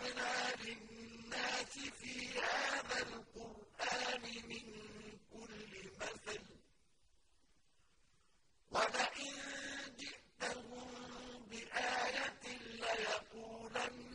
ضربنا للناس في هذا القرآن من كل مثل ولئن جئتهم بآية ليقولن